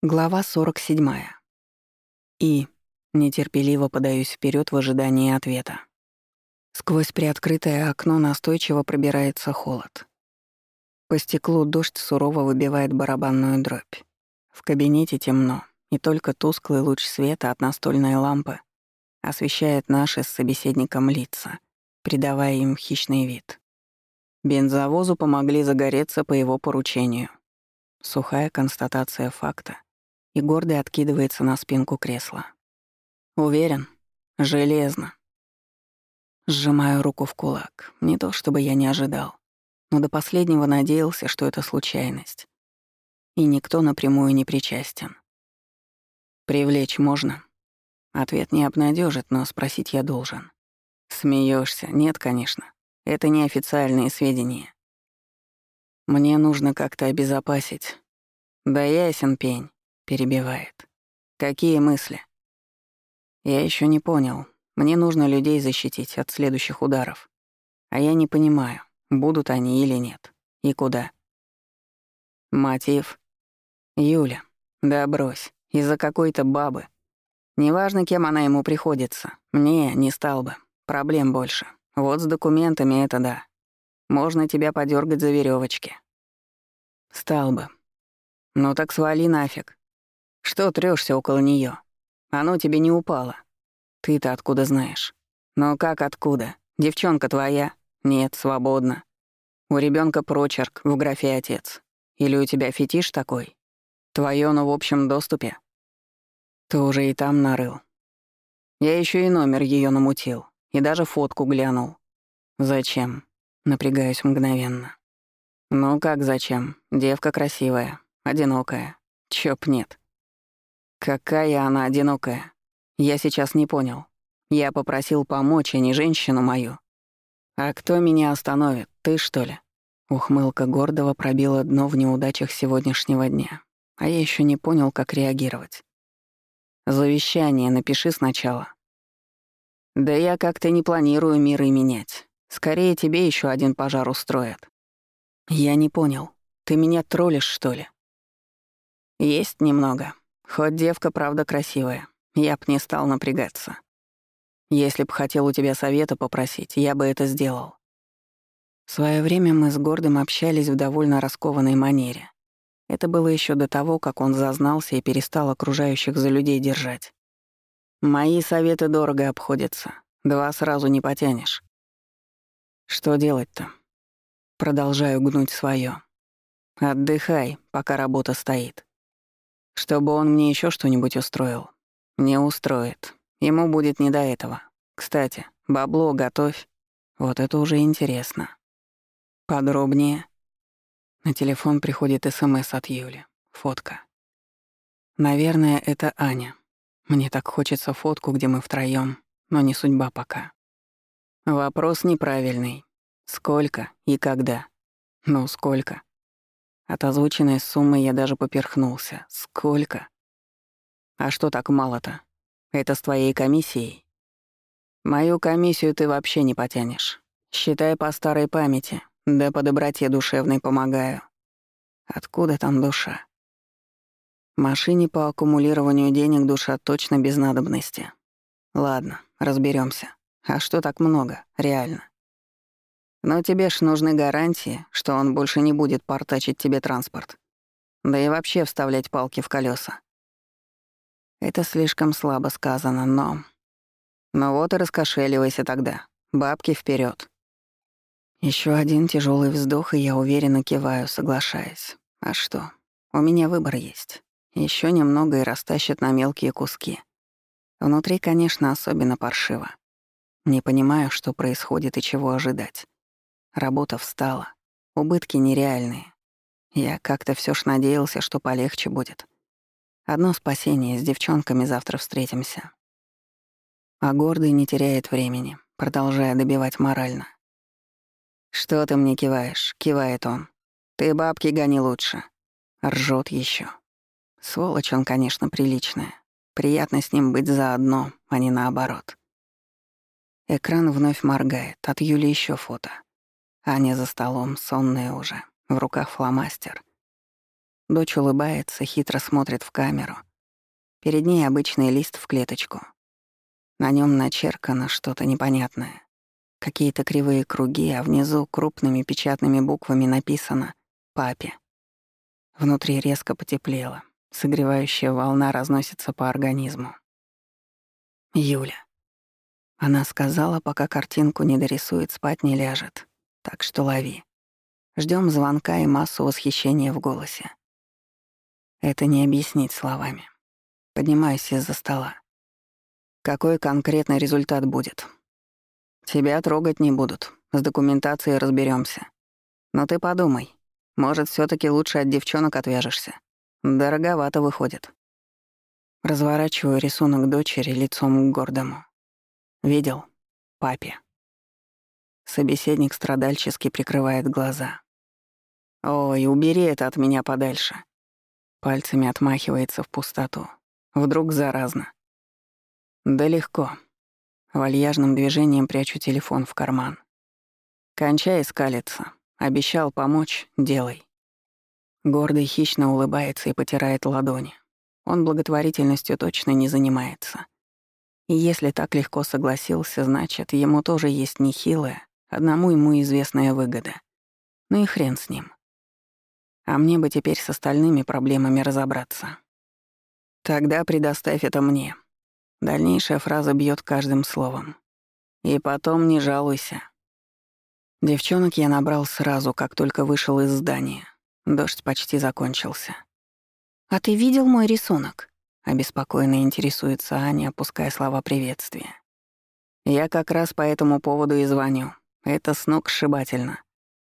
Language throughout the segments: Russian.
Глава 47. И нетерпеливо подаюсь вперед в ожидании ответа. Сквозь приоткрытое окно настойчиво пробирается холод. По стеклу дождь сурово выбивает барабанную дробь. В кабинете темно, и только тусклый луч света от настольной лампы освещает наши с собеседником лица, придавая им хищный вид. Бензовозу помогли загореться по его поручению. Сухая констатация факта — и гордо откидывается на спинку кресла. Уверен? Железно. Сжимаю руку в кулак. Не то чтобы я не ожидал, но до последнего надеялся, что это случайность. И никто напрямую не причастен. Привлечь можно? Ответ не обнадежит, но спросить я должен. Смеешься? Нет, конечно. Это неофициальные сведения. Мне нужно как-то обезопасить. Да ясен пень. Перебивает. Какие мысли? Я еще не понял. Мне нужно людей защитить от следующих ударов. А я не понимаю, будут они или нет. И куда. Мотив. Юля. Да брось. Из-за какой-то бабы. Неважно, кем она ему приходится. Мне не стал бы. Проблем больше. Вот с документами это да. Можно тебя подергать за веревочки. Стал бы. Ну так свали нафиг. Что трёшься около неё? Оно тебе не упало. Ты-то откуда знаешь? Но как откуда? Девчонка твоя? Нет, свободно. У ребёнка прочерк в графе «отец». Или у тебя фетиш такой? Твоё, но в общем доступе. Ты уже и там нарыл. Я ещё и номер её намутил. И даже фотку глянул. Зачем? Напрягаюсь мгновенно. Ну как зачем? Девка красивая, одинокая. Чёп нет. Какая она одинокая. Я сейчас не понял. Я попросил помочь, а не женщину мою. А кто меня остановит? Ты, что ли? Ухмылка гордого пробила дно в неудачах сегодняшнего дня. А я еще не понял, как реагировать. Завещание напиши сначала. Да я как-то не планирую миры менять. Скорее тебе еще один пожар устроят. Я не понял. Ты меня троллишь, что ли? Есть немного. Хоть девка, правда, красивая, я б не стал напрягаться. Если б хотел у тебя совета попросить, я бы это сделал. В свое время мы с Гордым общались в довольно раскованной манере. Это было еще до того, как он зазнался и перестал окружающих за людей держать. Мои советы дорого обходятся. Два сразу не потянешь. Что делать-то? Продолжаю гнуть свое. Отдыхай, пока работа стоит. Чтобы он мне еще что-нибудь устроил. Не устроит. Ему будет не до этого. Кстати, бабло готовь. Вот это уже интересно. Подробнее. На телефон приходит СМС от Юли. Фотка. Наверное, это Аня. Мне так хочется фотку, где мы втроём, но не судьба пока. Вопрос неправильный. Сколько и когда? Ну, сколько? От озвученной суммы я даже поперхнулся. Сколько? А что так мало-то? Это с твоей комиссией? Мою комиссию ты вообще не потянешь. Считай по старой памяти, да по доброте душевной помогаю. Откуда там душа? Машине по аккумулированию денег душа точно без надобности. Ладно, разберемся. А что так много, реально? Но тебе ж нужны гарантии, что он больше не будет портачить тебе транспорт. Да и вообще вставлять палки в колеса. Это слишком слабо сказано, но... Ну вот и раскошеливайся тогда. Бабки вперед. Еще один тяжелый вздох, и я уверенно киваю, соглашаясь. А что? У меня выбор есть. Еще немного и растащат на мелкие куски. Внутри, конечно, особенно паршиво. Не понимаю, что происходит и чего ожидать. Работа встала. Убытки нереальные. Я как-то все ж надеялся, что полегче будет. Одно спасение, с девчонками завтра встретимся. А гордый не теряет времени, продолжая добивать морально. «Что ты мне киваешь?» — кивает он. «Ты бабки гони лучше». Ржет еще. Сволочь он, конечно, приличная. Приятно с ним быть заодно, а не наоборот. Экран вновь моргает, от Юли еще фото. Аня за столом, сонная уже, в руках фломастер. Дочь улыбается, хитро смотрит в камеру. Перед ней обычный лист в клеточку. На нем начеркано что-то непонятное. Какие-то кривые круги, а внизу крупными печатными буквами написано «Папе». Внутри резко потеплело. Согревающая волна разносится по организму. Юля. Она сказала, пока картинку не дорисует, спать не ляжет. Так что лови. Ждем звонка и массу восхищения в голосе. Это не объяснить словами. Поднимаюсь из-за стола. Какой конкретный результат будет? Тебя трогать не будут. С документацией разберемся. Но ты подумай. Может, все таки лучше от девчонок отвяжешься. Дороговато выходит. Разворачиваю рисунок дочери лицом к гордому. Видел? Папе. Собеседник страдальчески прикрывает глаза. «Ой, убери это от меня подальше». Пальцами отмахивается в пустоту. Вдруг заразно. Да легко. Вальяжным движением прячу телефон в карман. Кончай скалиться. Обещал помочь — делай. Гордый хищно улыбается и потирает ладони. Он благотворительностью точно не занимается. И если так легко согласился, значит, ему тоже есть нехилая, одному ему известная выгода. Ну и хрен с ним. А мне бы теперь с остальными проблемами разобраться. Тогда предоставь это мне. Дальнейшая фраза бьет каждым словом. И потом не жалуйся. Девчонок я набрал сразу, как только вышел из здания. Дождь почти закончился. «А ты видел мой рисунок?» — обеспокоенно интересуется Аня, опуская слова приветствия. «Я как раз по этому поводу и звоню. Это с ног сшибательно.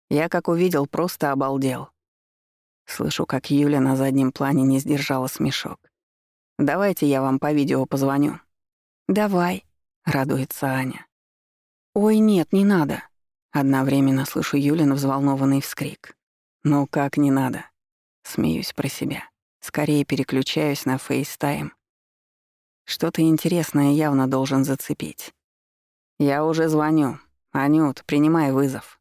Я, как увидел, просто обалдел. Слышу, как Юля на заднем плане не сдержала смешок. «Давайте я вам по видео позвоню». «Давай», — радуется Аня. «Ой, нет, не надо». Одновременно слышу Юлин взволнованный вскрик. «Ну как не надо?» Смеюсь про себя. Скорее переключаюсь на FaceTime. Что-то интересное явно должен зацепить. «Я уже звоню. Анют, принимай вызов».